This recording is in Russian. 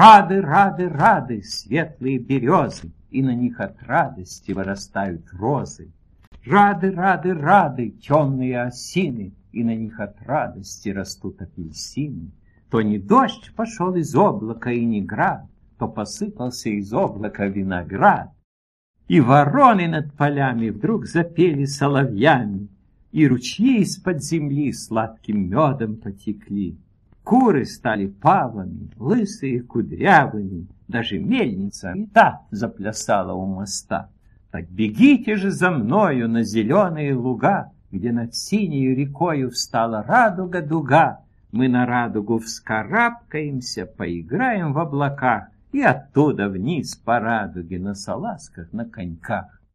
Рады, рады, рады светлые березы, И на них от радости вырастают розы. Рады, рады, рады темные осины, И на них от радости растут апельсины. То не дождь пошел из облака и не град, То посыпался из облака виноград. И вороны над полями вдруг запели соловьями, И ручьи из-под земли сладким медом потекли. Куры стали павами, лысые кудрявыми, Даже мельница и та заплясала у моста. Так бегите же за мною на зеленые луга, Где над синей рекою встала радуга-дуга. Мы на радугу вскарабкаемся, поиграем в облаках И оттуда вниз по радуге на салазках, на коньках.